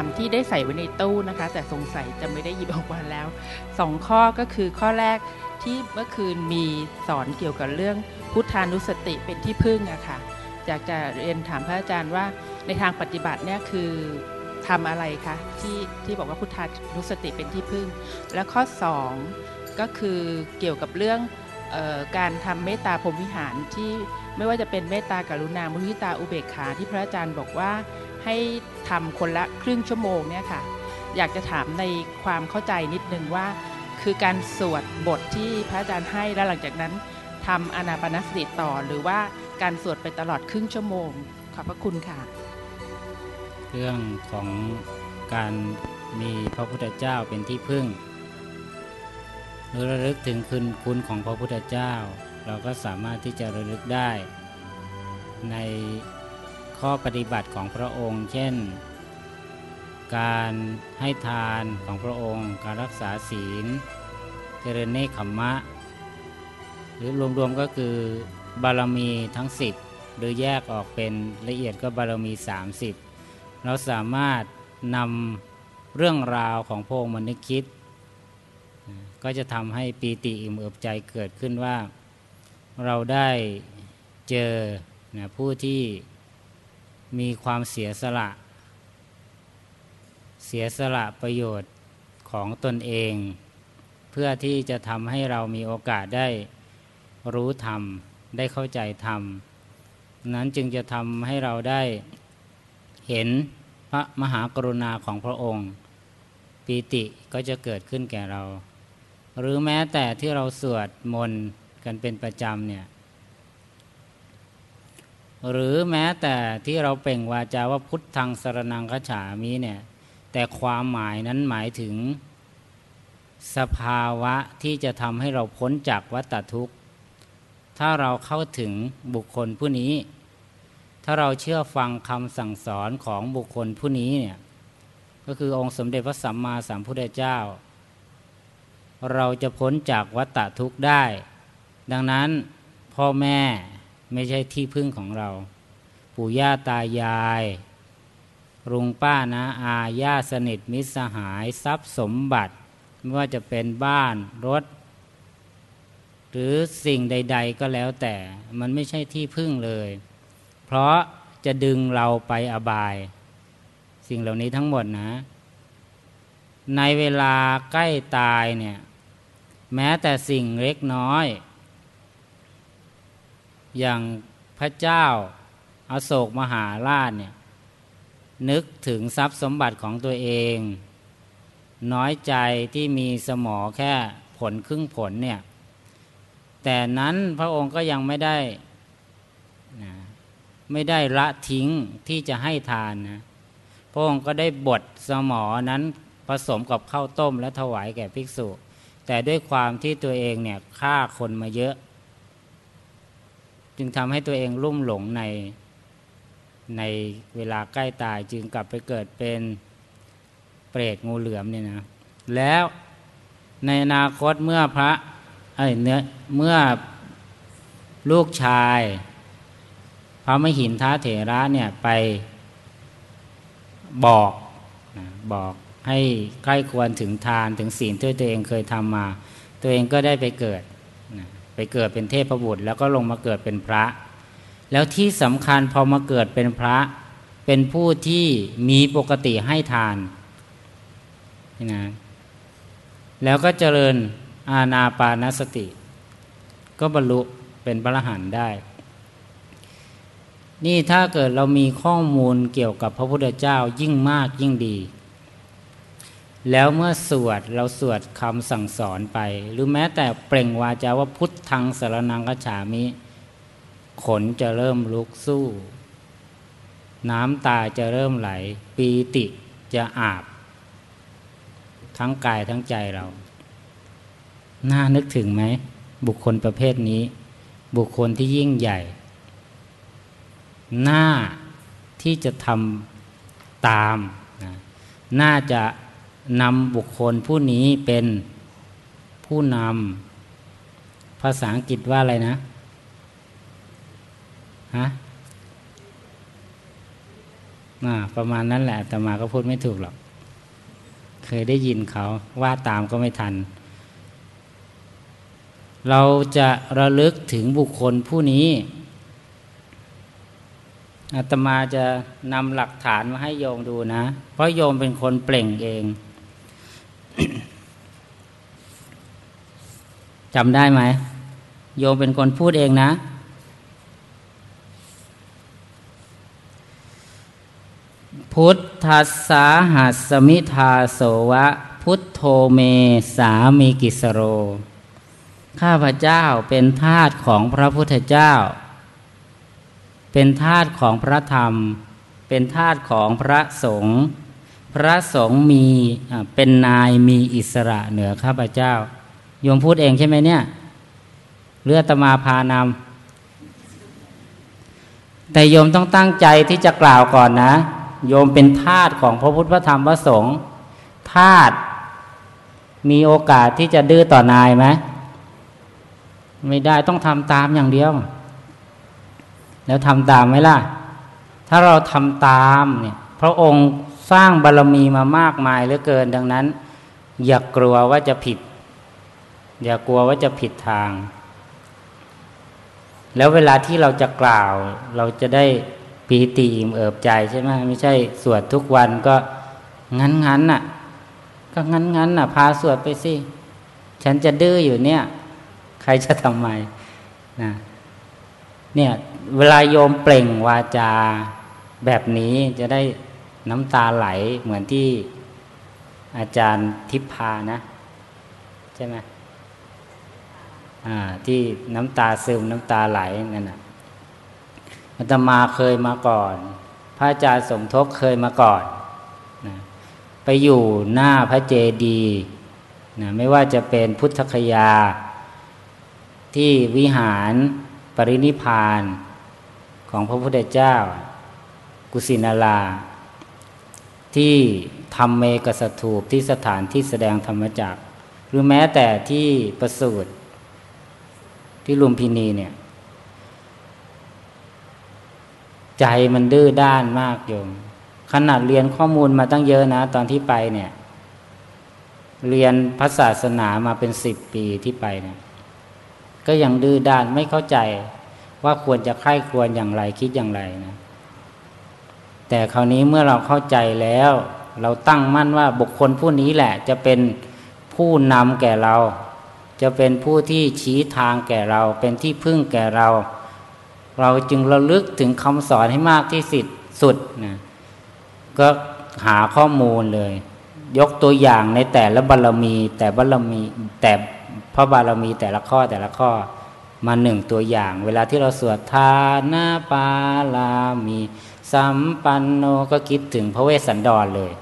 ามที่ได้ใส่ไว้ในตู้นะคะ แต่สงสัยจะไม่ได้หยิบออกมาแล้วสองข้อก็คือข้อแรกที่เมื่อคืนมีสอนเกี่ยวกับเรื่องพุทธานุสติเป็นที่พึ่งอะค่ะอยากจะเรียนถามพระอาจารย์ว่าในทางปฏิบัติเนี่ยคือทำอะไรคะที่ที่บอกว่าพุทธานุสติเป็นที่พึ่ง แล้วข้อสองก็คือเกี่ยวกับเรื่องออการทำเมตตาพรมวิหารที่ไม่ว่าจะเป็นเมตตากรุณามุทิตาอุเบกขาที่พระอาจารย์บอกว่า ให้ทำคนละครึ่งชั่วโมงเนี่ยค่ะอยากจะถามในความเข้าใจนิดนึงว่า คือการสวดบทที่พระอาจารย์ให้แล้วหลังจากนั้นทำอนาปนสติต่อหรือว่าการสวดไปตลอดครึ่งชั่วโมงขอบพระคุณค่ะ เรื่องของการมีพระพุทธเจ้าเป็นที่พึ่งหรือระลึกถึงคุณคุณของพระพุทธเจ้า เราก็สามารถที่จะระลึกได้ ใน ข้อปฏิบัติของพระองค์ เช่น การให้ทานของพระองค์ การรักษาศีล เจริญเนคขมมะ หรือรวมๆก็คือบารมีทั้ง 10 หรือแยกออกเป็นละเอียดก็บารมี 30 เราสามารถนำเรื่องราวของพระองค์มานึกคิด ก็จะทำให้ปีติอิ่มเอิบใจเกิดขึ้นว่าเราได้เจอนะผู้ที่ มีความเสียสละ เสียสละประโยชน์ของตนเอง เพื่อที่จะทำให้เรามีโอกาสได้รู้ธรรม ได้เข้าใจธรรม นั้นจึงจะทำให้เราได้เห็นพระมหากรุณาของพระองค์ ปีติก็จะเกิดขึ้นแก่เรา หรือแม้แต่ที่เราสวดมนต์กันเป็นประจำเนี่ย หรือแม้แต่ที่เราเป่งวาจาว่าพุทธังสรนังคฉามิเนี่ย แต่ความหมายนั้นหมายถึง สภาวะที่จะทำให้เราพ้นจากวัฏทุกข์ ถ้าเราเข้าถึงบุคคลผู้นี้ ถ้าเราเชื่อฟังคำสั่งสอนของบุคคลผู้นี้เนี่ย ก็คือองค์สมเด็จพระสัมมาสัมพุทธเจ้า เราจะพ้นจากวัฏทุกข์ได้ ดังนั้นพ่อแม่ ไม่ใช่ที่พึ่งของเรา ปู่ย่าตายายลุงป้านะอาญาสนิทมิตรสหายทรัพย์สมบัติ ไม่ว่าจะเป็นบ้านรถ หรือสิ่งใด ๆ ก็แล้วแต่มันไม่ใช่ที่พึ่งเลย เพราะจะดึงเราไปอบาย สิ่งเหล่านี้ทั้งหมดนะ ในเวลาใกล้ตายเนี่ย แม้แต่สิ่งเล็กน้อย อย่างพระเจ้าอาโศกมหาราชเนี่ยนึกถึงทรัพย์สมบัติของตัวเอง น้อยใจที่มีสมอแค่ผลครึ่งผลเนี่ยแต่นั้นพระองค์ก็ยังไม่ได้นะไม่ได้ละทิ้งที่จะให้ทานนะพระองค์ก็ได้บดสมอนั้นผสมกับข้าวต้มและถวายแก่ภิกษุ แต่ด้วยความที่ตัวเองเนี่ยฆ่าคนมาเยอะ จึงทำให้ตัวเองลุ่มหลงในในเวลาใกล้ตายจึงกลับไปเกิดเป็นเปรตงูเหลือมเนี่ยนะแล้วในอนาคตเมื่อพระเอ้ยเนื้อเมื่อลูกชาย พระมหินท้าเถระเนี่ยไปบอกนะบอกให้ใกล้ควรถึงทานถึงศีลที่ตัวเองเคยทำมา ตัวเองก็ได้ไปเกิดนะ ไปเกิดเป็นเทพบุตร แล้วก็ลงมาเกิดเป็นพระ แล้วที่สำคัญพอมาเกิดเป็นพระเป็นผู้ที่มีปกติให้ทานนะแล้วก็เจริญอาณาปานสติ ก็บรรลุเป็นพระรหันต์ได้ นี่ถ้าเกิดเรามีข้อมูลเกี่ยวกับพระพุทธเจ้ายิ่งมากยิ่งดี แล้วเมื่อสวดเราสวดคำสั่งสอนไป หรือแม้แต่เปล่งวาจาว่าพุทธังสารนังกฉามิ ขนจะเริ่มลุกสู้ น้ำตาจะเริ่มไหล ปีติจะอาบ ทั้งกายทั้งใจเรา น่านึกถึงไหม บุคคลประเภทนี้ บุคคลที่ยิ่งใหญ่ หน้าที่จะทำตามนะน่าจะ นำบุคคลผู้นี้เป็นผู้นำภาษาอังกฤษว่าอะไรนะฮะอ่าประมาณนั้นแหละแต่มาก็พูดไม่ถูกหรอก เคยได้ยินเขาว่าตามก็ไม่ทัน เราจะระลึกถึงบุคคลผู้นี้อาตมาจะนำหลักฐานมาให้โยมดูนะ เพราะโยมเป็นคนเปล่งเอง จำได้ไหม โยมเป็นคนพูดเองนะ พุทธัสสาหัสมิทาโสวะ พุทโธเมสามีกิสโร ข้าพเจ้าเป็นทาสของพระพุทธเจ้า เป็นทาสของพระธรรม เป็นทาสของพระสงฆ์ พระสงฆ์มีเป็นนายมีอิสระเหนือข้าพเจ้าโยมพูดเองใช่ไหมเนี่ยเลือตมาพานำแต่โยมต้องตั้งใจที่จะกล่าวก่อนนะ โยมเป็นทาสของพระพุทธพระธรรมพระสงฆ์ทาสมีโอกาสที่จะดื้อต่อนายไหมไม่ได้ต้องทำตามอย่างเดียว แล้วทำตามไหมล่ะ ถ้าเราทำตามเนี่ย พระองค์ สร้างบารรมีมามากมายเหลือเกิน ดังนั้น อย่ากกลัวว่าจะผิด อย่ากลัวว่าจะผิดทาง แล้วเวลาที่เราจะกล่าว เราจะได้ปีติอิ่มเอิบใจใช่ไหมไม่ใช่สวดทุกวันก็งั้นงั้นน่ะ ก็งั้นงั้นน่ะ พาสวดไปสิฉันจะดื้ออยู่เนี่ย ใครจะทำไมนะเนี่ย เวลาโยมเปล่งวาจาแบบนี้จะได้ น้ำตาไหลเหมือนที่อาจารย์ทิพพานะ ใช่ไหมที่น้ำตาซึมน้ำตาไหลนั่นนะอาตมาเคยมาก่อน พระอาจารย์สมทบเคยมาก่อนนะไปอยู่หน้าพระเจดีย์นะไม่ว่าจะเป็นพุทธคยา ที่วิหารปรินิพานของพระพุทธเจ้า กุสินารา ที่ทำเมกสถูปที่สถานที่แสดงธรรมจักร หรือแม้แต่ที่ประสูตรที่ลุมพินีเนี่ย ใจมันดื้อด้านมากโยมขนาดเรียนข้อมูลมาตั้งเยอะนะ ตอนที่ไปเนี่ย เรียนพระศาสนามาเป็นสิบปีที่ไปเนี่ย ก็ยังดื้อด้านไม่เข้าใจว่าควรจะไข้ควรอย่างไรคิดอย่างไรนะ แต่คราวนี้เมื่อเราเข้าใจแล้ว เราตั้งมั่นว่าบุคคลผู้นี้แหละ จะเป็นผู้นำแก่เรา จะเป็นผู้ที่ชี้ทางแก่เรา เป็นที่พึ่งแก่เรา เราจึงระลึกถึงคำสอนให้มากที่สุดสุดนะก็หาข้อมูลเลย ยกตัวอย่างในแต่ละบารรมี แต่บารรมีแต่พระบารมีแต่ละข้อแต่ละข้อมาหนึ่งตัวอย่าง เวลาที่เราสวดทานาปาลามี สัมปันโนก็คิดถึงพระเวสสันดรเลย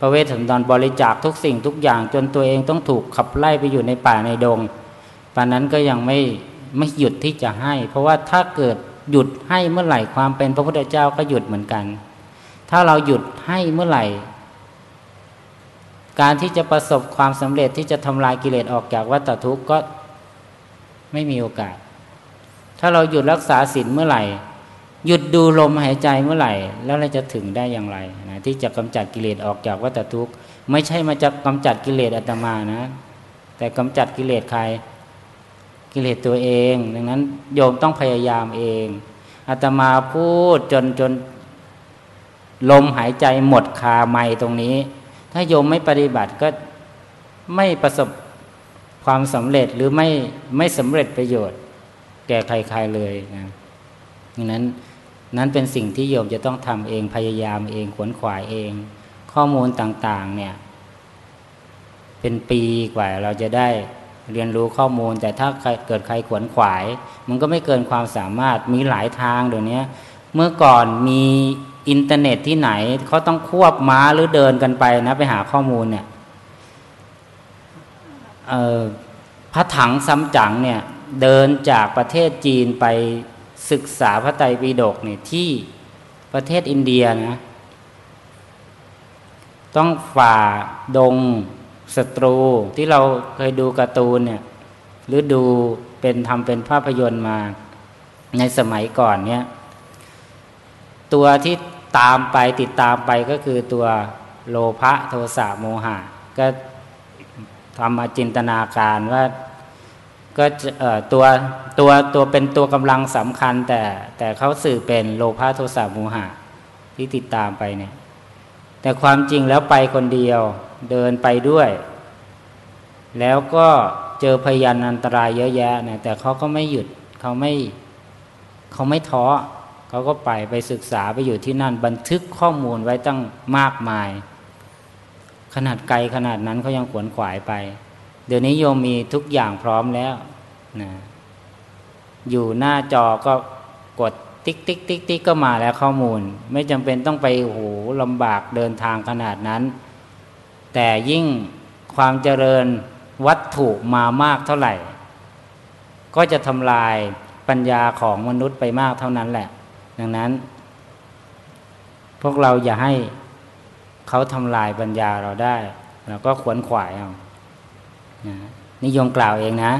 พระเวทสันดรบริจาคทุกสิ่งทุกอย่างจนตัวเองต้องถูกขับไล่ไปอยู่ในป่าในดงปานนั้นก็ยังไม่ไม่หยุดที่จะให้ เพราะว่าถ้าเกิดหยุดให้เมื่อไหร่ความเป็นพระพุทธเจ้าก็หยุดเหมือนกัน ถ้าเราหยุดให้เมื่อไหร่ การที่จะประสบความสำเร็จที่จะทำลายกิเลสออกจากวัฏทุกข์ก็ไม่มีโอกาส ถ้าเราหยุดรักษาศีลเมื่อไหร่ หยุดดูลมหายใจเมื่อไหร่ แล้วเราจะถึงได้อย่างไรนะที่จะกำจัดกิเลสออกจากวัฏทุกข์ไม่ใช่มาจะกำจัดกิเลสอาตมานะ แต่กำจัดกิเลสใครกิเลสตัวเอง ดังนั้นโยมต้องพยายามเองอาตมาพูดจนจนลมหายใจหมดคาไม่ตรงนี้ ถ้าโยมไม่ปฏิบัติก็ไม่ประสบความสำเร็จหรือไม่ไม่สำเร็จประโยชน์ แก่ใครๆเลยนะดังนั้น นั้นเป็นสิ่งที่โยมจะต้องทำเองพยายามเองขวนขวายเอง ข้อมูลต่างๆเนี่ย เป็นปีกว่าเราจะได้เรียนรู้ข้อมูล แต่ถ้าเกิดใครขวนขวาย มันก็ไม่เกินความสามารถมีหลายทางเดี๋ยวนี้เมื่อก่อนมีอินเทอร์เน็ตที่ไหนเขาต้องควบม้าหรือเดินกันไปนะไปหาข้อมูลเนี่ยพระถังซัมจั๋งเนี่ยเดินจากประเทศจีนไป ศึกษาพระไตรปิฎกเนี่ยที่ประเทศอินเดียนะต้องฝ่าดงศัตรูที่เราเคยดูการ์ตูนเนี่ยหรือดูเป็นทำเป็นภาพยนตร์มาในสมัยก่อนเนี่ยตัวที่ตามไปติดตามไปก็คือตัวโลภะโทสะโมหะ ก็ทำมาจินตนาการว่า ก็ตัวตัวตัวเป็นตัวกำลังสำคัญ แต่แต่เขาสื่อเป็นโลภะโทสะโมหะที่ติดตามไปเนี่ยแต่ความจริงแล้วไปคนเดียวเดินไปด้วย แล้วก็เจอพยานอันตรายเยอะแยะเนี่ยแต่เขาก็ไม่หยุดเขาไม่เขาไม่ท้อเขาก็ไปไปศึกษาไปอยู่ที่นั่นบันทึกข้อมูลไว้ตั้งมากมาย ขนาดไกลขนาดนั้นเขายังขวนขวายไป เดี๋ยวนี้โยมมีทุกอย่างพร้อมแล้วนะอยู่หน้าจอก็กดติ๊กติ๊กติ๊กติ๊กก็มาแล้วข้อมูล ไม่จำเป็นต้องไปโหลำบากเดินทางขนาดนั้น แต่ยิ่งความเจริญวัตถุมามากเท่าไหร่ ก็จะทำลายปัญญาของมนุษย์ไปมากเท่านั้นแหละ ดังนั้น พวกเราอย่าให้เขาทำลายปัญญาเราได้ เราก็ขวนขวายเอา นะนิยมกล่าวเองนะ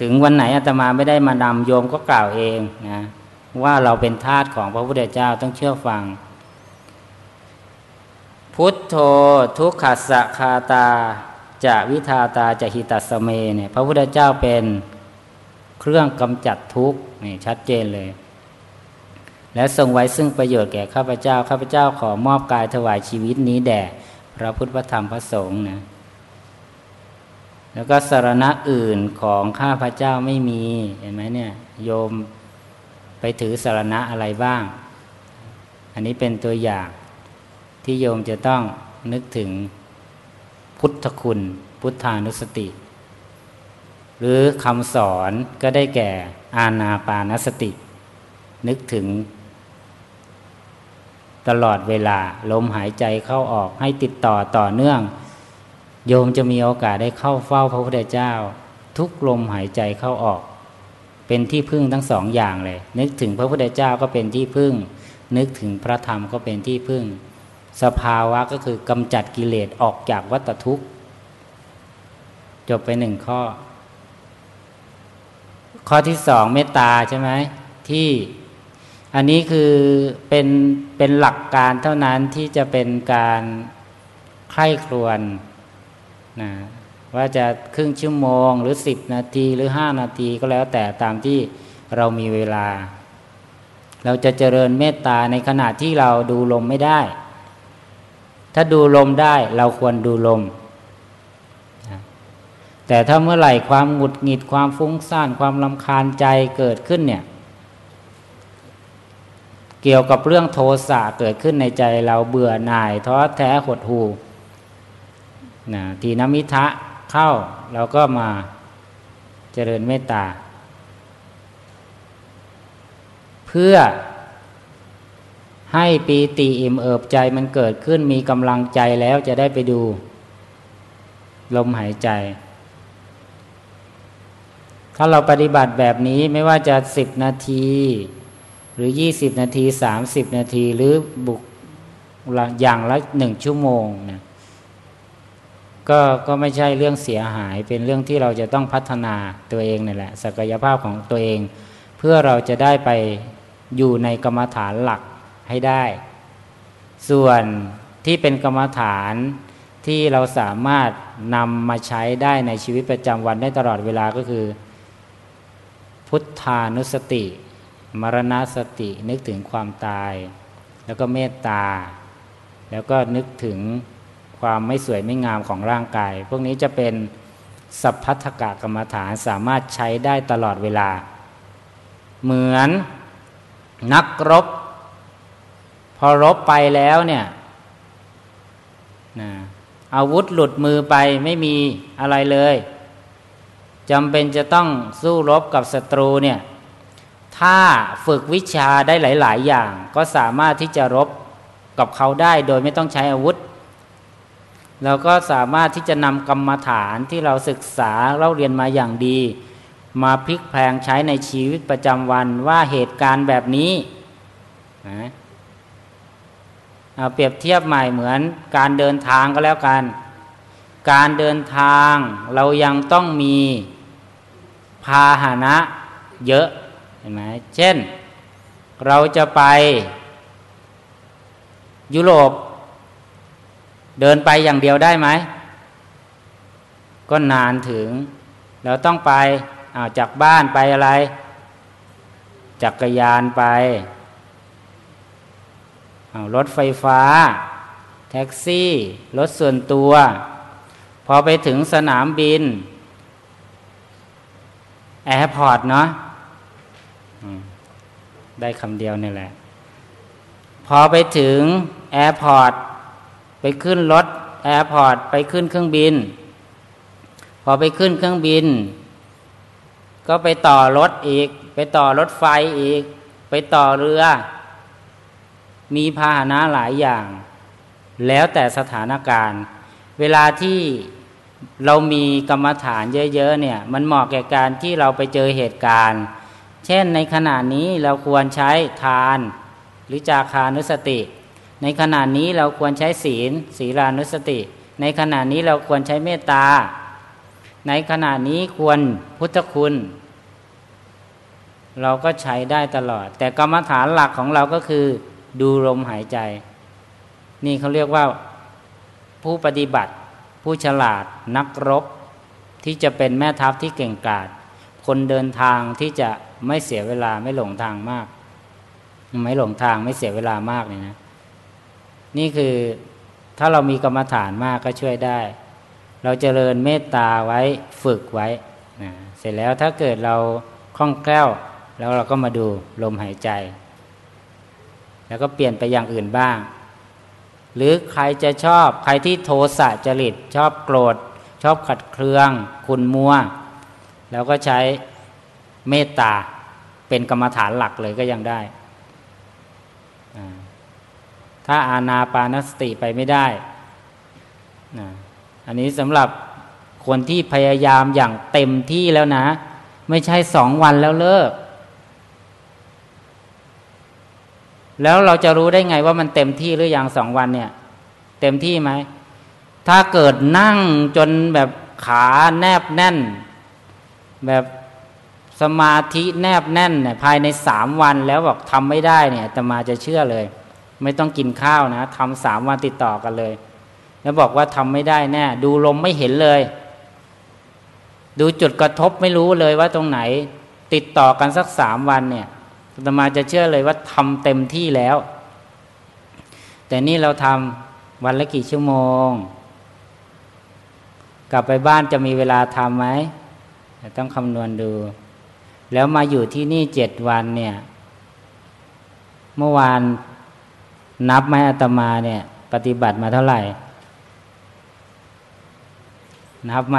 ถึงวันไหนอาตมาไม่ได้มานำโยมก็กล่าวเองนะว่าเราเป็นทาสของพระพุทธเจ้าต้องเชื่อฟัง พุทโธทุกขัสสะคาตาจะวิทาตาจะหิตัสเมเนี่ยพระพุทธเจ้าเป็นเครื่องกำจัดทุกข์นี่ชัดเจนเลย และทรงไว้ซึ่งประโยชน์แก่ข้าพเจ้า ข้าพเจ้าขอมอบกายถวายชีวิตนี้แด่พระพุทธธรรมพระสงฆ์นะ แล้วก็สารณะอื่นของข้าพเจ้าไม่มี เห็นไหมเนี่ยโยมไปถือสารณะอะไรบ้าง อันนี้เป็นตัวอย่างที่โยมจะต้องนึกถึงพุทธคุณ พุทธานุสติ หรือคำสอนก็ได้แก่อาณาปานสติ นึกถึง ตลอดเวลาลมหายใจเข้าออกให้ติดต่อต่อเนื่อง โยมจะมีโอกาสได้เข้าเฝ้าพระพุทธเจ้า ทุกลมหายใจเข้าออก เป็นที่พึ่งทั้งสองอย่างเลย นึกถึงพระพุทธเจ้าก็เป็นที่พึ่ง นึกถึงพระธรรมก็เป็นที่พึ่ง สภาวะก็คือกำจัดกิเลสออกจากวัฏทุกข์ จบไปหนึ่งข้อ ข้อที่สองเมตตาใช่ไหมที่อันนี้คือเป็นเป็นหลักการเท่านั้นที่จะเป็นการใคร่ครวญ นะว่าจะครึ่งชั่วโมง หรือสิบนาทีหรือห้านาทีก็แล้วแต่ตามที่เรามีเวลา เราจะเจริญเมตตาในขณะที่เราดูลมไม่ได้ ถ้าดูลมได้เราควรดูลม แต่ถ้าเมื่อไหร่ความหงุดหงิดความฟุ้งซ่านความลำคาญใจเกิดขึ้นเนี่ยเกี่ยวกับเรื่องโทสะเกิดขึ้นในใจเราเบื่อหน่ายท้อแท้หดหู่ นะทีนมิทะเข้าเราก็มาเจริญเมตตา เพื่อให้ปีติอิ่มเอิบใจมันเกิดขึ้นมีกำลังใจแล้วจะได้ไปดู ลมหายใจ ถ้าเราปฏิบัติแบบนี้ไม่ว่าจะสิบนาที หรือยี่สิบนาทีสามสิบนาทีหรือบุกอย่างละหนึ่งชั่วโมงนะ ก็ก็ไม่ใช่เรื่องเสียหาย เป็นเรื่องที่เราจะต้องพัฒนาตัวเองนี่แหละ ศักยภาพของตัวเอง เพื่อเราจะได้ไปอยู่ในกรรมฐานหลักให้ได้ ส่วนที่เป็นกรรมฐานที่เราสามารถนำมาใช้ได้ในชีวิตประจำวันได้ตลอดเวลาก็คือ พุทธานุสติ มรณสตินึกถึงความตาย แล้วก็เมตตา แล้วก็นึกถึง ความไม่สวยไม่งามของร่างกาย พวกนี้จะเป็นสัพพัทกะกรรมฐานสามารถใช้ได้ตลอดเวลา เหมือนนักรบ พอรบไปแล้วเนี่ยนะอาวุธหลุดมือไปไม่มีอะไรเลยจำเป็นจะต้องสู้รบกับศัตรูเนี่ยถ้าฝึกวิชาได้หลาย ๆ อย่าง ก็สามารถที่จะรบกับเขาได้โดยไม่ต้องใช้อาวุธ เราก็สามารถที่จะนำกรรมฐานที่เราศึกษาเราเรียนมาอย่างดี มาพลิกแพลงใช้ในชีวิตประจำวันว่าเหตุการณ์แบบนี้นะเปรียบเทียบใหม่เหมือนการเดินทางก็แล้วกัน การเดินทางเรายังต้องมีพาหนะเยอะเห็นไหมเช่น เราจะไปยุโรป เดินไปอย่างเดียวได้ไหม ก็นานถึงเราต้องไปาจากบ้านไปอะไร จักรยานไป รถไฟฟ้า แท็กซี่ รถส่วนตัว พอไปถึงสนามบิน airport เนาะได้คำเดียวนี่แหละ พอไปถึงแอร์พอร์ต ไปขึ้นรถแอร์พอร์ตไปขึ้นเครื่องบิน พอไปขึ้นเครื่องบิน ก็ไปต่อรถอีก ไปต่อรถไฟอีก ไปต่อเรือ มีพาหนะหลายอย่าง แล้วแต่สถานการณ์ เวลาที่เรามีกรรมฐานเยอะๆเนี่ย มันเหมาะแก่การที่เราไปเจอเหตุการณ์ เช่นในขณะนี้เราควรใช้ทานหรือจาคานุสติ ในขณะนี้เราควรใช้ศีล ศีลานุสติ ในขณะนี้เราควรใช้เมตตา ในขณะนี้ควรพุทธคุณ เราก็ใช้ได้ตลอด แต่กรรมฐานหลักของเราก็คือ ดูลมหายใจ นี่เขาเรียกว่าผู้ปฏิบัติ ผู้ฉลาดนักรบ ที่จะเป็นแม่ทัพที่เก่งกาจคนเดินทางที่จะไม่เสียเวลาไม่หลงทางมาก ไม่หลงทางไม่เสียเวลามากเลยนะ นี่คือถ้าเรามีกรรมฐานมากก็ช่วยได้ เราจเจริญเมตตาไว้ฝึกไว้นะเสร็จแล้วถ้าเกิดเราคล่องแคล่ว แล้วเราก็มาดูลมหายใจ แล้วก็เปลี่ยนไปอย่างอื่นบ้าง หรือใครจะชอบใครที่โทสะจริต ชอบโกรธ ชอบขัดเคืองขุนมัว แล้วก็ใช้เมตตาเป็นกรรมฐานหลักเลยก็ยังได้ ถ้าอาณาปานสติไปไม่ได้อันนี้สำหรับคนที่พยายามอย่างเต็มที่แล้วนะ ไม่ใช่สองวันแล้วเลิก แล้วเราจะรู้ได้ไงว่ามันเต็มที่หรืออยังสองวันเนี่ย เต็มที่ไหม ถ้าเกิดนั่งจนแบบขาแนบแน่น แบบสมาธิแนบแน่นเนี่ยภายในสามวันแล้วบอกทำไม่ได้เนี่ยแต่มาจะเชื่อเลย ไม่ต้องกินข้าวนะทำสามวันติดต่อกันเลย แล้วบอกว่าทำไม่ได้แน่ ดูลมไม่เห็นเลย ดูจุดกระทบไม่รู้เลยว่าตรงไหน ติดต่อกันสักสามวันเนี่ยตมาจะเชื่อเลยว่าทำเต็มที่แล้ว แต่นี่เราทำวันละกี่ชั่วโมง กลับไปบ้านจะมีเวลาทำไหมต้องคำนวณดู แล้วมาอยู่ที่นี่เจ็ดวันเนี่ย เมื่อวาน นับไหมอาตมาเนี่ย ปฏิบัติมาเท่าไหร่ นับไหม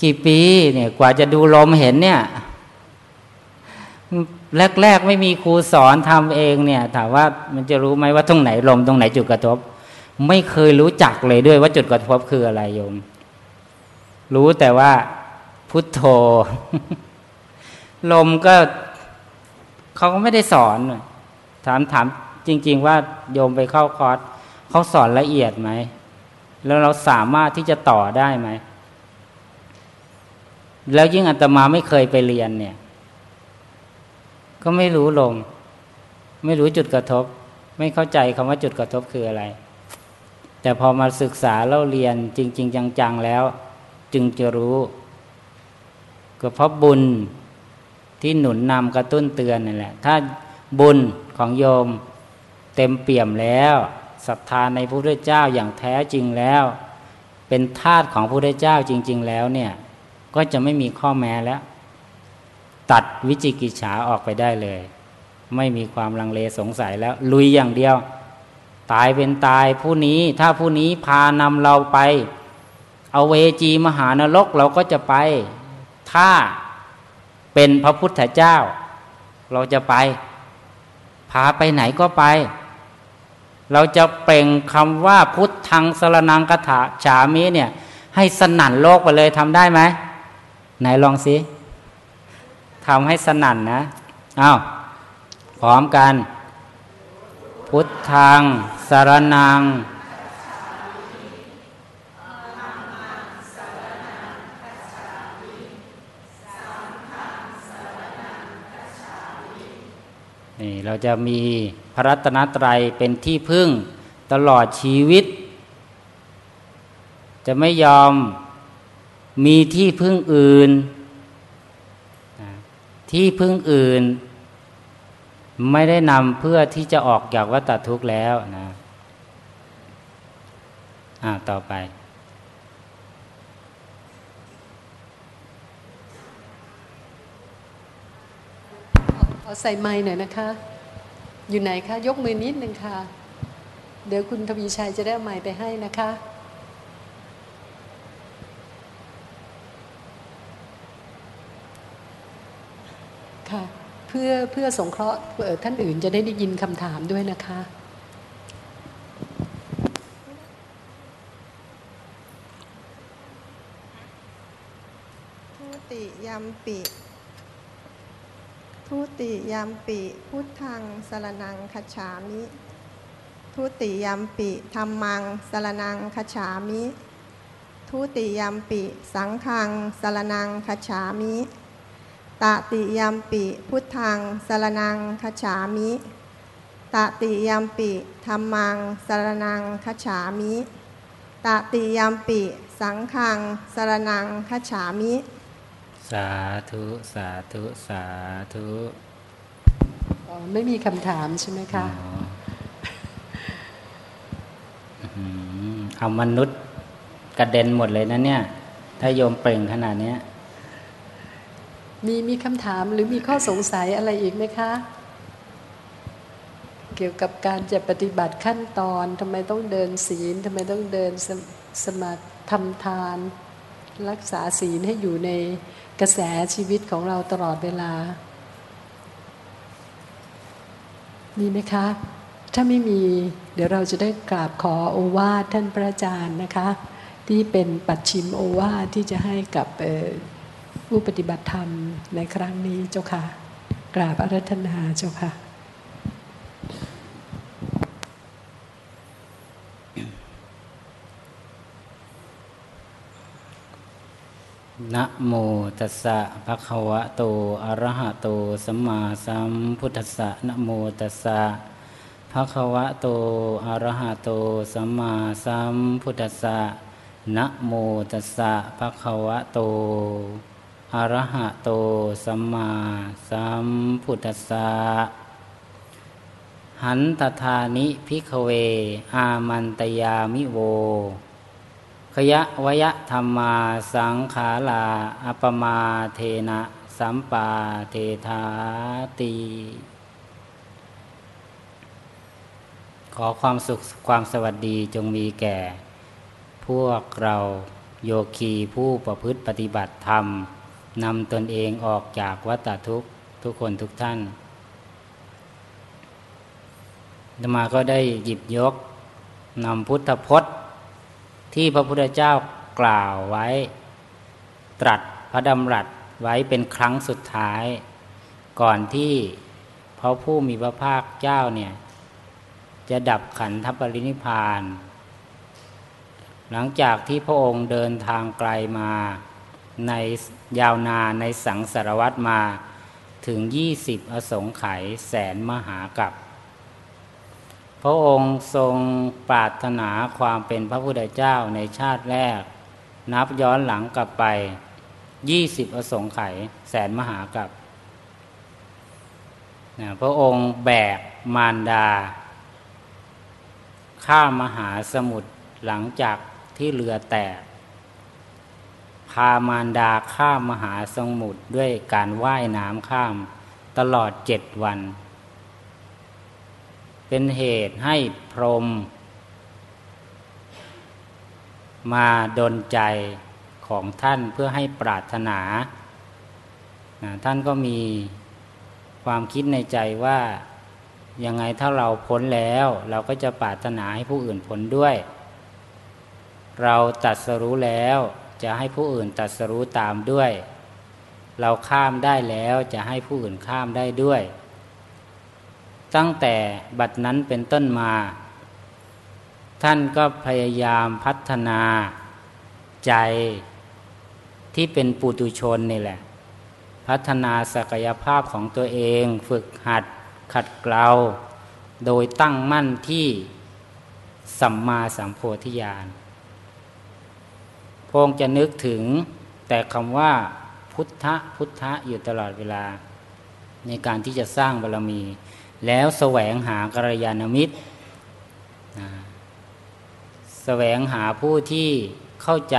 กี่ปีเนี่ยกว่าจะดูลมเห็นเนี่ยแรกๆไม่มีครูสอนทำเองเนี่ย ถามว่ามันจะรู้ไหมว่าตรงไหนลมตรงไหนจุดกระทบ ไม่เคยรู้จักเลยด้วยว่าจุดกระทบคืออะไรโยม รู้แต่ว่าพุทโธ ลมก็เขาก็ไม่ได้สอน ถามถามจริง ๆ ว่าโยมไปเข้าคอร์สเขาสอนละเอียดไหม แล้วเราสามารถที่จะต่อได้ไหม แล้วยิ่งอัตมาไม่เคยไปเรียนเนี่ย ก็ไม่รู้ลมไม่รู้จุดกระทบ ไม่เข้าใจคำว่าจุดกระทบคืออะไร แต่พอมาศึกษาแล้วเรียนจริง ๆ จัง ๆ แล้ว จึงจะรู้ ก็เพราะบุญที่หนุนนำกระตุ้นเตือนนั่นแหละ ถ้า บุญของโยม เต็มเปี่ยมแล้วศรัทธาในพระพุทธเจ้าอย่างแท้จริงแล้ว เป็นทาสของพระพุทธเจ้าจริง ๆ แล้วเนี่ยก็จะไม่มีข้อแม้แล้ว ตัดวิจิกิจฉาออกไปได้เลย ไม่มีความลังเลสงสัยแล้ว ลุยอย่างเดียว ตายเป็นตายผู้นี้ถ้าผู้นี้พานำเราไป เอาเวจีมหานรกเราก็จะไป ถ้าเป็นพระพุทธเจ้า เราจะไป พาไปไหนก็ไป เราจะเปล่งคำว่าพุทธังสรนังกถาฉามิเนี่ย ให้สนั่นโลกไปเลยทำได้ไหม ไหนลองสิทำให้สนั่นนะอา้าวพร้อมกัน พุทธังสรนัง นี่เราจะมีพระรัตนตรัยเป็นที่พึ่งตลอดชีวิต จะไม่ยอมมีที่พึ่งอื่น ที่พึ่งอื่น ไม่ได้นำเพื่อที่จะออกจากวัฏทุกข์แล้วนะอ่าต่อไป อใส่ไม้หน่อยนะคะ อยู่ไหนคะ ยกมือนิดนึงค่ะ เดี๋ยวคุณทวีชัยจะได้ไม้ไปให้นะคะ ค่ะ เพื่อเพื่อสงเคราะห์ท่านอื่นจะได้ได้ยินคำถามด้วยนะคะทุติยมปิ ติยามปิพุทธังสรนังคฉามิ ทุติยามปิธรรมังสรนังคฉามิ ทุติยามปิสังฆังสรนังคฉามิตติยามปิพุทธังสรนังคฉามิตติยามปิธรรมังสรนังคฉามิตติยามปิ สังฆังสรนังคฉามิ สาธุ สาธุ สาธุ ไม่มีคำถามใช่ไหมคะเอามนุษย์กระเด็นหมดเลยนะเนี่ย ถ้าโยมเปล่งขนาดนี้มีมีคำถามหรือมีข้อสงสัยอะไรอีกไหมคะ เกี่ยวกับการจะปฏิบัติขั้นตอนทำไมต้องเดินศีลทำไมต้องเดินสสมาทำทาน รักษาศีลให้อยู่ในกระแสชีวิตของเราตลอดเวลา มีไหมคะ ถ้าไม่มีเดี๋ยวเราจะได้กราบขอโอวาทท่านพระอาจารย์นะคะ ที่เป็นปัดชิมโอวาทที่จะให้กับผู้ปฏิบัติธรรมในครั้งนี้เจ้าค่ะ กราบอารัธนาเจ้าค่ะ นะโมตัสสะภะคะวะโตอะระหะโตสัมมาสัมพุทธัสสะนะโมตัสสะภะคะวะโตอะระหะโตสัมมาสัมพุทธัสสะนะโมตัสสะภะคะวะโตอะระหะโตสัมมาสัมพุทธัสสะหันตถานิพิกเว อามันตยามิโว ขยะวยธรรมาสังขาลาอปมาเทนะสัมปาเทธาตีขอความสุขความสวัสดีจงมีแก่ พวกเราโยคีผู้ประพฤติปฏิบัติธรรมนำตนเองออกจากวัฏทุกข์ทุกคนทุกท่านธรรมาก็ได้หยิบยกนำพุทธพจน์ ที่พระพุทธเจ้ากล่าวไว้ ตรัสพระดำรัสไว้เป็นครั้งสุดท้าย ก่อนที่พระผู้มีพระภาคเจ้าเนี่ย จะดับขันธปรินิพาน หลังจากที่พระองค์เดินทางไกลมาในยาวนานในสังสารวัตมาถึงยี่สิบอสงไขยแสนมหากับ พระองค์ทรงปรารถนาความเป็นพระพุทธเจ้าในชาติแรก นับย้อนหลังกลับไปยี่สิบอสงไขยแสนมหากับนะพระองค์แบกมารดา ข้ามมหาสมุทรหลังจากที่เรือแตก พามารดาข้ามมหาสมุทรด้วยการว่ายน้ำข้ามตลอดเจ็ดวัน เป็นเหตุให้พรม มาดนใจของท่านเพื่อให้ปรารถนาท่านก็มีความคิดในใจว่ายังไงถ้าเราพ้นแล้ว เราก็จะปรารถนาให้ผู้อื่นพ้นด้วย เราตัดสรู้แล้วจะให้ผู้อื่นตัดสรู้ตามด้วย เราข้ามได้แล้วจะให้ผู้อื่นข้ามได้ด้วย ตั้งแต่บัดนั้นเป็นต้นมา ท่านก็พยายามพัฒนาใจที่เป็นปุตุชนนี่แหละ พัฒนาศักยภาพของตัวเองฝึกหัดขัดเกลา โดยตั้งมั่นที่สัมมาสัมโพธิญาณพงจะนึกถึงแต่คำว่าพุทธพุทธอยู่ตลอดเวลา ในการที่จะสร้างบารรมี แล้วแสวงหากัลยาณมิตรแสวงหาผู้ที่เข้าใจ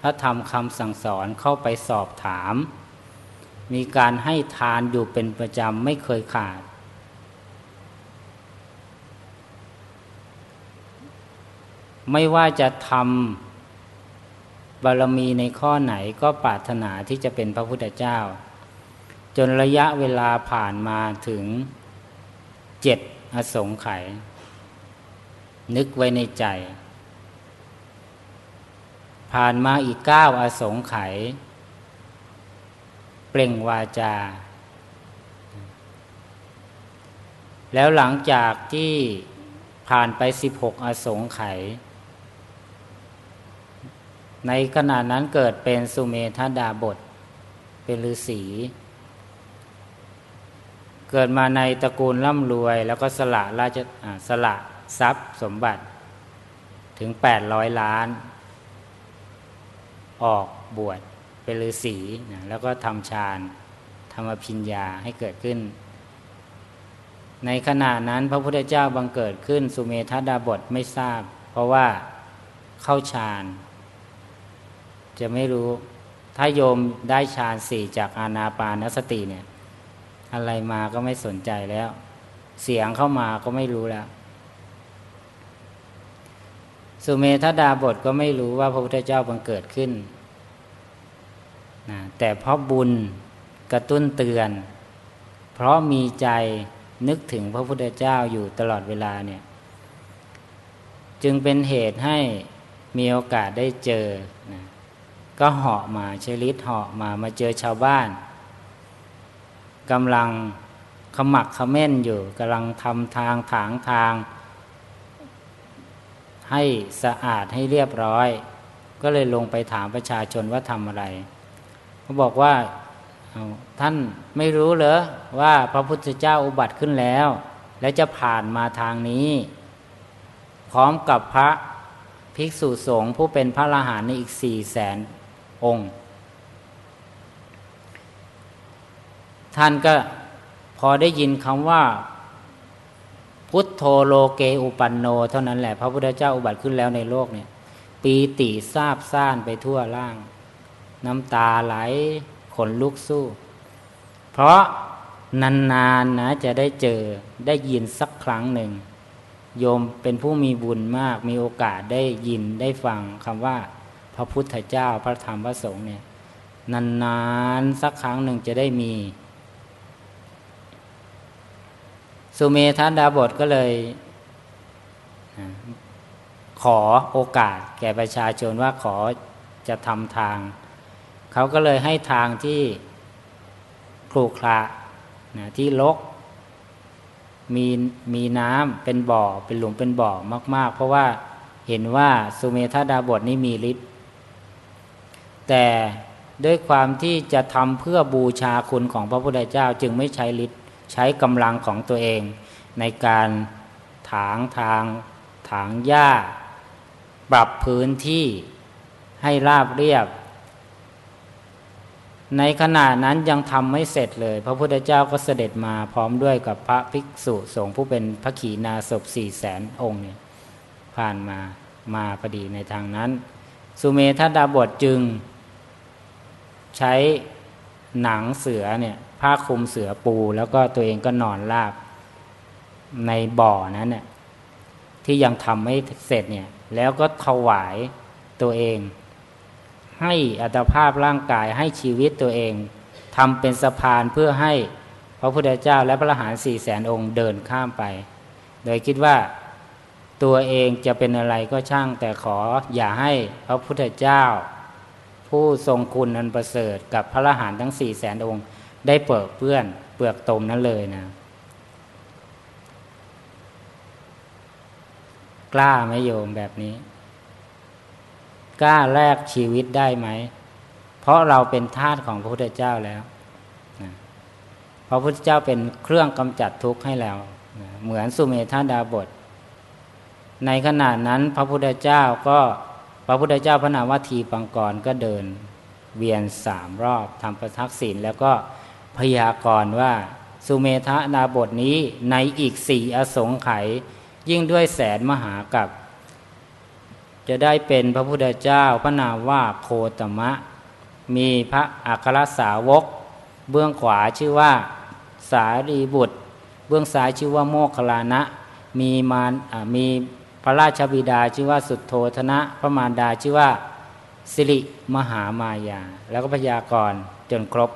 พระธรรมคำสั่งสอนเข้าไปสอบถาม มีการให้ทานอยู่เป็นประจำไม่เคยขาด ไม่ว่าจะทำบารมีในข้อไหนก็ปรารถนาที่จะเป็นพระพุทธเจ้า จนระยะเวลาผ่านมาถึงเจ็ดอสงไขยนึกไว้ในใจ ผ่านมาอีกเก้าอสงไขยเปล่งวาจา แล้วหลังจากที่ผ่านไปสิบหกอสงไขยในขณะนั้นเกิดเป็นสุเมธาดาบท เป็นฤาษี เกิดมาในตระกูลร่ำรวย แล้วก็สละราชสละทรัพย์สมบัติถึงแปดร้อยล้าน ออกบวชเป็นฤาษีนะแล้วก็ทำฌานทำอภิญญาให้เกิดขึ้น ในขณะนั้นพระพุทธเจ้าบังเกิดขึ้น สุเมธาดาบทไม่ทราบ เพราะว่าเข้าฌานจะไม่รู้ถ้าโยมได้ฌานสี่จากอานาปานสติเนี่ย อะไรมาก็ไม่สนใจแล้ว เสียงเข้ามาก็ไม่รู้แล้ว สุเมธดาบทก็ไม่รู้ว่าพระพุทธเจ้าบังเกิดขึ้นนะแต่เพราะบุญกระตุ้นเตือน เพราะมีใจนึกถึงพระพุทธเจ้าอยู่ตลอดเวลาเนี่ย จึงเป็นเหตุให้มีโอกาสได้เจอนะก็เหาะมาเชลิตเหาะมามาเจอชาวบ้าน กำลังขมักขม้นอยู่กำลังทำทางถางทาง ให้สะอาดให้เรียบร้อย ก็เลยลงไปถามประชาชนว่าทำอะไรเขาบอกว่าท่านไม่รู้เหรอว่าพระพุทธเจ้าอุบัติขึ้นแล้ว และจะผ่านมาทางนี้ พร้อมกับพระภิกษุสงฆ์ผู้เป็นพระอรหันต์ในอีกสี่แสนองค์ ท่านก็พอได้ยินคำว่า พุทโธโลเกอุปันโน เท่านั้นแหละพระพุทธเจ้าอุบัติขึ้นแล้วในโลกเนี่ย ปีติทราบซ่านไปทั่วล่าง น้ำตาไหลขนลุกสู้ เพราะนานๆนนะจะได้เจอได้ยินสักครั้งหนึ่ง โยมเป็นผู้มีบุญมาก มีโอกาสได้ยินได้ฟังคำว่า พระพุทธเจ้าพระธรรมพระสงฆ์เนี่ยนานๆสักครั้งหนึ่งจะได้มี สุเมธาดาบทก็เลยขอโอกาสแก่ประชาชนว่าขอจะทำทาง เขาก็เลยให้ทางที่ครุขระนะที่ลก มีมีน้ำเป็นบ่อเป็นหลุมเป็นบ่อมาก ๆ เพราะว่าเห็นว่าสุเมธาดาบทนี้มีฤทธิ์แต่ด้วยความที่จะทำเพื่อบูชาคุณของพระพุทธเจ้าจึงไม่ใช้ฤทธิ์ ใช้กำลังของตัวเอง ในการถางทางถางหญ้า ปรับพื้นที่ให้ราบเรียบ ในขณะนั้นยังทำไม่เสร็จเลย พระพุทธเจ้าก็เสด็จมาพร้อมด้วยกับพระภิกษุสงฆ์ผู้เป็นพระขีณาสพสี่แสนองค์เนี่ยผ่านมามาพอดีในทางนั้น สุเมธาดาบทจึง ใช้ หนังเสือเนี่ย ผ้าคลุมเสือปู แล้วก็ตัวเองก็นอนราบในบ่อนั้นเนี่ยที่ยังทำไม่เสร็จเนี่ย แล้วก็ถวายตัวเอง ให้อัตภาพร่างกายให้ชีวิตตัวเองทำเป็นสะพานเพื่อให้พระพุทธเจ้าและพระอรหันต์สี่แสนองค์เดินข้ามไป โดยคิดว่าตัวเองจะเป็นอะไรก็ช่างแต่ขออย่าให้พระพุทธเจ้า ผู้ทรงคุณอันประเสริฐกับพระอรหันต์ทั้งสี่แสนองค์ ได้เปิดเปื้อนเปลือกตมนั้นเลยนะ กล้าไหมโยมแบบนี้ กล้าแลกชีวิตได้ไหม เพราะเราเป็นทาสของพระพุทธเจ้าแล้วนะพระพุทธเจ้าเป็นเครื่องกำจัดทุกข์ให้แล้วเหมือนสุเมธาดาบท ในขณะนั้นพระพุทธเจ้าก็ ระพุทธเจ้าพระนามวัทีปังกรก็เดินเวียนสามรอบทำประทักษิณแล้วก็พยากรณ์ว่าสุเมธาดาบทนี้ในอีกสี่อสงไขยยิ่งด้วยแสนมหากับ จะได้เป็นพระพุทธเจ้าพระนามว่าโคตมะ มีพระอัครสาวก เบื้องขวาชื่อว่าสารีบุตร เบื้องซ้ายชื่อว่าโมคลานะ มีมารมี พระราชบิดาชื่อว่าสุดโทธนะ พระมารดาชื่อว่าสิริมหามายา แล้วก็พยากรจนครบ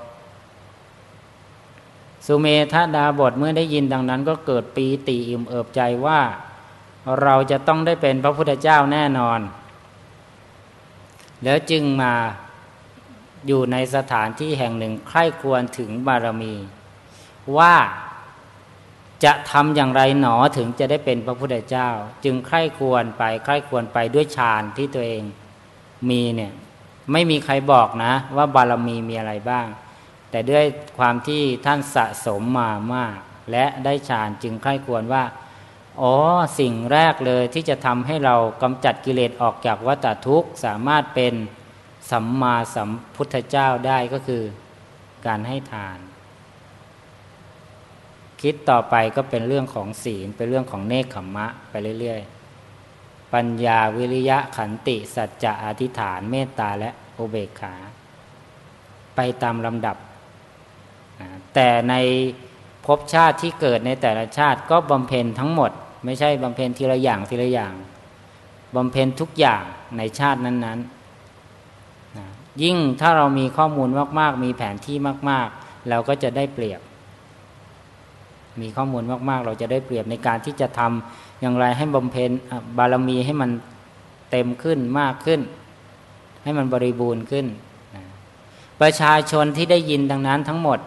สุเมธาดาบทเมื่อได้ยินดังนั้น ก็เกิดปีติอิ่มเอิบใจว่าเราจะต้องได้เป็นพระพุทธเจ้าแน่นอน แล้วจึงมาอยู่ในสถานที่แห่งหนึ่งใคร่ควรถึงบารมี ว่า จะทำอย่างไรหนอถึงจะได้เป็นพระพุทธเจ้า จึงใคร่ควรไปใคร่ควรไปด้วยฌานที่ตัวเองมีเนี่ยไม่มีใครบอกนะ ว่าบารมีมีอะไรบ้าง แต่ด้วยความที่ท่านสะสมมามาก และได้ฌานจึงใคร่ควรว่าอ๋อสิ่งแรกเลยที่จะทำให้เรากำจัดกิเลสออกจากวัฏทุกข์สามารถเป็นสัมมาสัมพุทธเจ้าได้ก็คือการให้ทาน คิดต่อไปก็เป็นเรื่องของศีล เป็นเรื่องของเนคขมมะ ไปเรื่อยๆ ปัญญาวิริยะขันติสัจจะอธิษฐานเมตตาและโอเบกขา ไปตามลำดับ แต่ในภพชาติที่เกิดในแต่ละชาติก็บำเพ็ญทั้งหมด ไม่ใช่บำเพ็ญทีละอย่างทีละอย่างบำเพ็ญทุกอย่างในชาตินั้นๆนะยิ่งถ้าเรามีข้อมูลมาก ๆ มีแผนที่มาก ๆ เราก็จะได้เปรียบ มีข้อมูลมาก ๆ เราจะได้เปรียบในการที่จะทำอย่างไรให้บำเพ็ญบารมีให้มันเต็มขึ้นมากขึ้น ให้มันบริบูรณ์ขึ้น ประชาชนที่ได้ยินดังนั้นทั้งหมด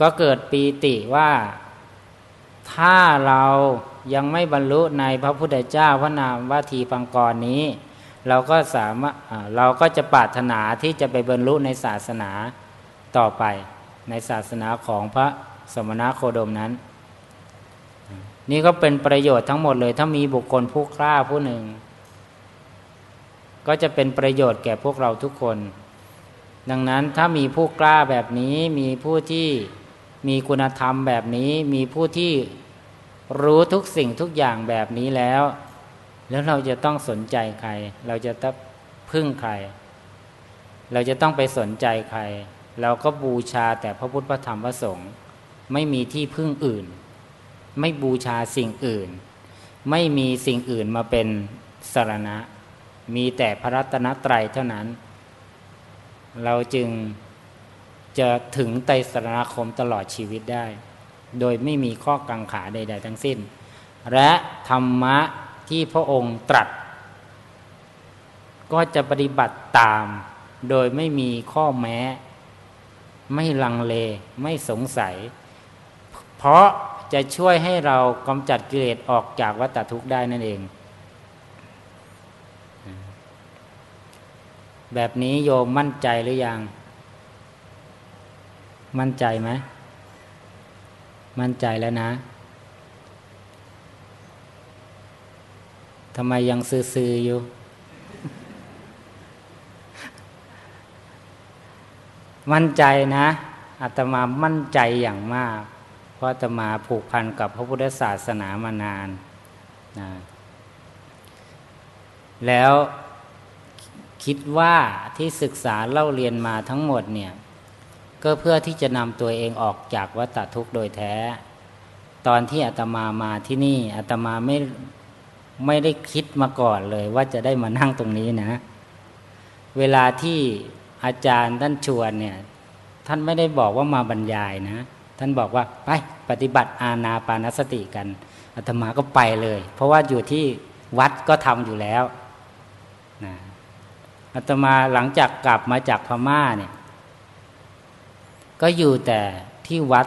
ก็เกิดปีติว่าถ้าเรายังไม่บรรลุในพระพุทธเจ้าพระนามว่าทีปังกรนี้ เราก็สามารถเราก็จะปรารถนาที่จะไปบรรลุในศาสนาต่อไป ในศาสนาของพระสมณโคดมนั้น นี่ก็เป็นประโยชน์ทั้งหมดเลย ถ้ามีบุคคลผู้กล้าผู้หนึ่ง ก็จะเป็นประโยชน์แก่พวกเราทุกคน ดังนั้นถ้ามีผู้กล้าแบบนี้ มีผู้ที่มีคุณธรรมแบบนี้ มีผู้ที่รู้ทุกสิ่งทุกอย่างแบบนี้แล้ว แล้วเราจะต้องสนใจใคร เราจะต้องพึ่งใคร เราจะต้องไปสนใจใคร เราก็บูชาแต่พระพุทธพระธรรมพระสงฆ์ไม่มีที่พึ่งอื่น ไม่บูชาสิ่งอื่น ไม่มีสิ่งอื่นมาเป็นสารณะ มีแต่พระรัตนตรัยเท่านั้น เราจึงจะถึงไตรสรณคมตลอดชีวิตได้ โดยไม่มีข้อกังขาใด ๆ ทั้งสิ้น และธรรมะที่พระองค์ตรัส ก็จะปฏิบัติตาม โดยไม่มีข้อแม้ ไม่ลังเล ไม่สงสัย เพราะจะช่วยให้เรากำจัดกิเลสออกจากวัฏทุกข์ได้นั่นเอง แบบนี้โยมมั่นใจหรือยัง มั่นใจไหม มั่นใจแล้วนะทำไมยังซื่อๆอยู่ มั่นใจนะอาตมามั่นใจอย่างมาก เพราะอาตมาผูกพันกับพระพุทธศาสนามานานนะแล้วคิดว่าที่ศึกษาเล่าเรียนมาทั้งหมดเนี่ย ก็เพื่อที่จะนำตัวเองออกจากวัฏทุกข์โดยแท้ ตอนที่อาตมามาที่นี่อาตมาไม่ไม่ได้คิดมาก่อนเลย ว่าจะได้มานั่งตรงนี้นะ เวลาที่ อาจารย์ท่านชวนเนี่ยท่านไม่ได้บอกว่ามาบรรยายนะ ท่านบอกว่าไปปฏิบัติอาณาปานสติกันอาตมาก็ไปเลย เพราะว่าอยู่ที่วัดก็ทำอยู่แล้วนะอาตมาหลังจากกลับมาจากพม่าเนี่ย ก็อยู่แต่ที่วัด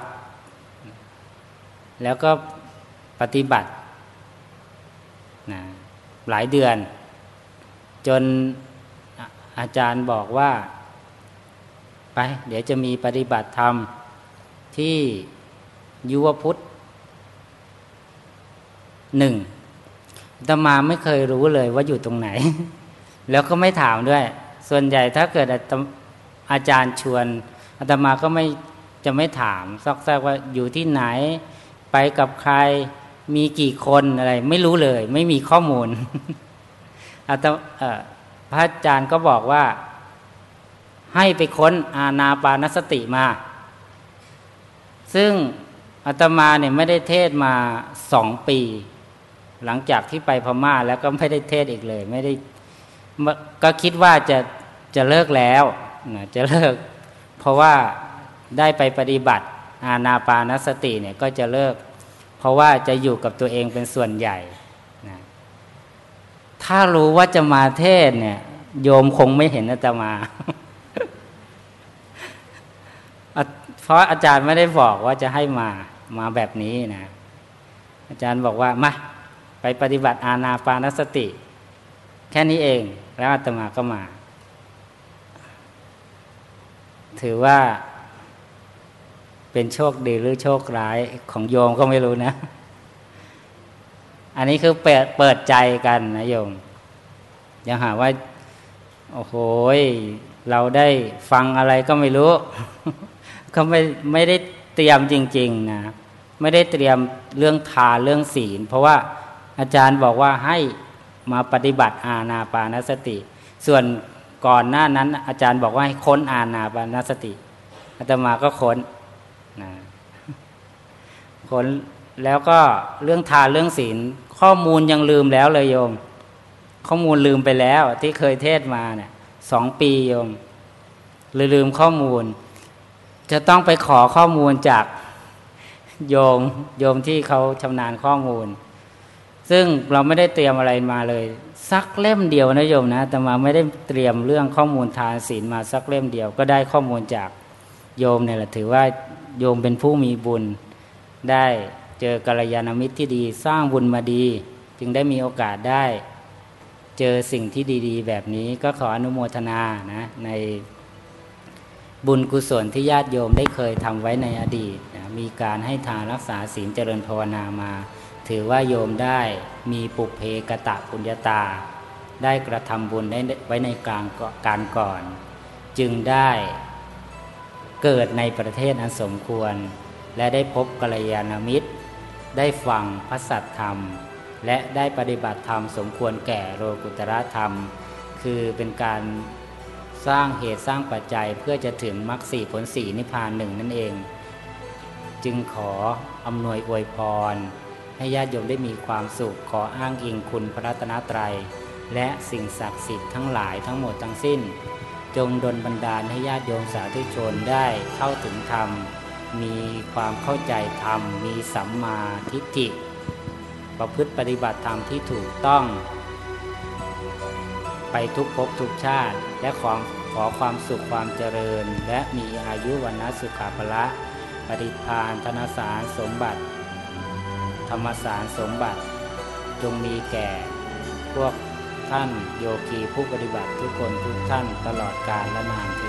แล้วก็ปฏิบัตินะหลายเดือน จนอาจารย์บอกว่า ไป เดี๋ยวจะมีปฏิบัติธรรมที่ยุวพุทธหนึ่งตมาไม่เคยรู้เลยว่าอยู่ตรงไหน แล้วก็ไม่ถามด้วย ส่วนใหญ่ถ้าเกิดอาจารย์ชวนอาตมาก็ไม่จะไม่ถามซอกแซกว่าอยู่ที่ไหน ไปกับใครมีกี่คนอะไร ไม่รู้เลย ไม่มีข้อมูลอาตพระอาจารย์ก็บอกว่า ให้ไปค้นอาณาปานสติมา ซึ่งอาตมาเนี่ยไม่ได้เทศมาสองปี หลังจากที่ไปพม่าแล้วก็ไม่ได้เทศอีกเลย ไม่ได้ก็คิดว่าจะจะเลิกแล้วนะจะเลิก เพราะว่าได้ไปปฏิบัติอาณาปานสติเนี่ยก็จะเลิก เพราะว่าจะอยู่กับตัวเองเป็นส่วนใหญ่นะถ้ารู้ว่าจะมาเทศเนี่ย โยมคงไม่เห็นอาตมา เพ ราะอาจารย์ไม่ได้บอกว่าจะให้มามาแบบนี้นะ อาจารย์บอกว่ามาไปปฏิบัติอาณาปานสติ แค่นี้เองแล้วอาตมาก็มา ถือว่าเป็นโชคดีหรือโชคร้ายของโยมก็ไม่รู้นะ อันนี้คือเปิดเปิดใจกันนะโยมยังหาว่า โอ้โหเราได้ฟังอะไรก็ไม่รู้ ก็ไม่ไม่ได้เตรียมจริง ๆ นะ ไม่ได้เตรียมเรื่องทานเรื่องศีล เพราะว่าอาจารย์บอกว่าให้มาปฏิบัติอาณาปานสติ ส่วนก่อนหน้านั้น อาจารย์บอกว่าให้ค้นอาณาปานสติอาตมาก็ค้นนะค้นแล้วก็เรื่องทานเรื่องศีลข้อมูลยังลืมแล้วเลยโยม ข้อมูลลืมไปแล้วที่เคยเทศมาเนี่ยสองปีโยมลืมข้อมูล จะต้องไปขอข้อมูลจากโยมโยมที่เขาชำนาญข้อมูล ซึ่งเราไม่ได้เตรียมอะไรมาเลย สักเล่มเดียวนะโยมนะแต่มาไม่ได้เตรียมเรื่องข้อมูลทานศีลมาสักเล่มเดียว ก็ได้ข้อมูลจากโยมเนี่ยแหละถือว่าโยมเป็นผู้มีบุญ ได้เจอกัลยาณมิตรที่ดี สร้างบุญมาดี จึงได้มีโอกาสได้ เจอสิ่งที่ดี ๆ แบบนี้ก็ขออนุโมทนานะใน บุญกุศลที่ญาติโยมได้เคยทำไว้ในอดีตนะมีการให้ทานรักษาศีลเจริญภาวนามา ถือว่าโยมได้มีปุเพกะตะปุญญาตา ได้กระทำบุญได้ไว้ในกลางการก่อน จึงได้เกิดในประเทศอันสมควร และได้พบกัลยาณมิตร ได้ฟังพระสัทธรรม และได้ปฏิบัติธรรมสมควรแก่โลกุตระธรรม คือเป็นการ สร้างเหตุสร้างปัจจัยเพื่อจะถึงมรรคสี่ผลสี่นิพพานหนึ่งนั่นเอง จึงขออำนวยอวยพร ให้ญาติโยมได้มีความสุขขออ้างอิงคุณพระรัตนตรัย และสิ่งศักดิ์สิทธิ์ทั้งหลายทั้งหมดทั้งสิ้น จงดลบันดาลให้ญาติโยมสาธุชนได้เข้าถึงธรรม มีความเข้าใจธรรม มีสัมมาทิฏฐิ ประพฤติปฏิบัติธรรมที่ถูกต้อง ไปทุกภพทุกชาติ และขอขอความสุขความเจริญ และมีอายุวันนสุขาภละปฏิทานธนสารสมบัติ ธรรมสารสมบัติ จงมีแก่ พวกท่านโยคีผู้ปฏิบัติทุกคนทุกท่านตลอดกาลและนานเทอ